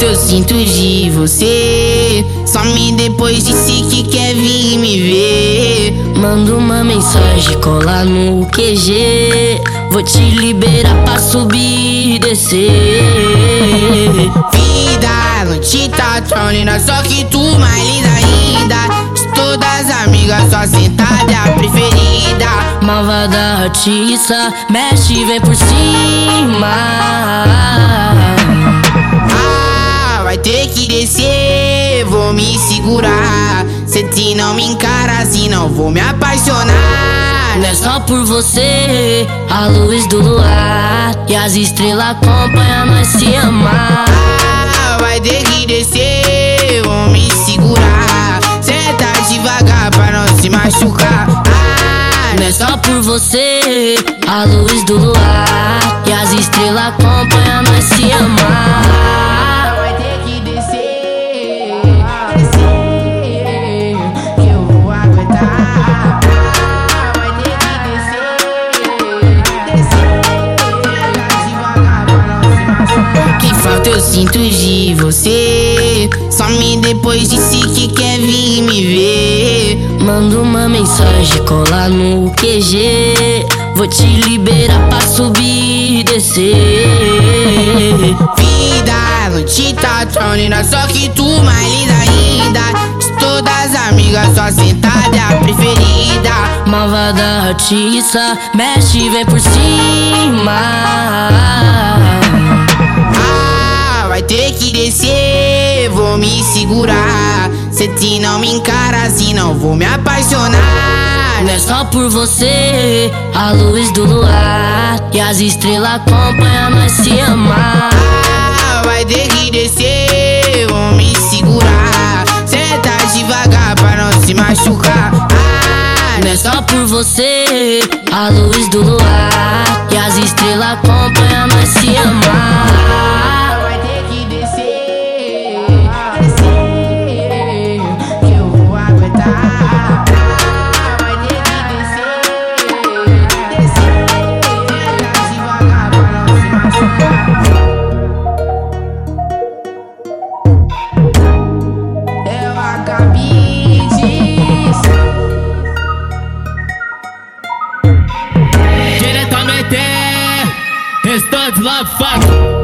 falta eu sinto de você. Some depois disse que quer vir me ver. Manda uma mensagem, cola no QG. Vou te liberar pra subir e descer. Vida, não te tá tão linda, só que tu mais linda ainda. De todas as amigas, só sentada é a preferida. Malvada artista, mexe, vem por cima. Ter que descer, vou me segurar. Se te não me encara assim, não vou me apaixonar. Não é só por você, a luz do luar e as estrelas acompanham nós se amar. Ah, vai ter que descer, vou me segurar. Senta devagar pra não se machucar. Ah, Não é só por você, a luz do luar e as estrelas acompanham nós se amar. Sinto de você. Some depois disse que quer vir me ver. Manda uma mensagem, cola no QG. Vou te liberar pra subir e descer. Vida, não te tá tão linda, só que tu mais linda ainda. De todas as amigas, só sentada a preferida. Malvada artista, mexe, vem por cima. Ter que descer, vou me segurar. Se te não me encara assim, não vou me apaixonar. Não é só por você, a luz do luar e as estrelas acompanham nós se amar. Ah, vai ter que descer, vou me segurar. Senta devagar pra não se machucar. Ah, Não é só por você, a luz do luar e as estrelas acompanham nós se amar. God's love, fuck.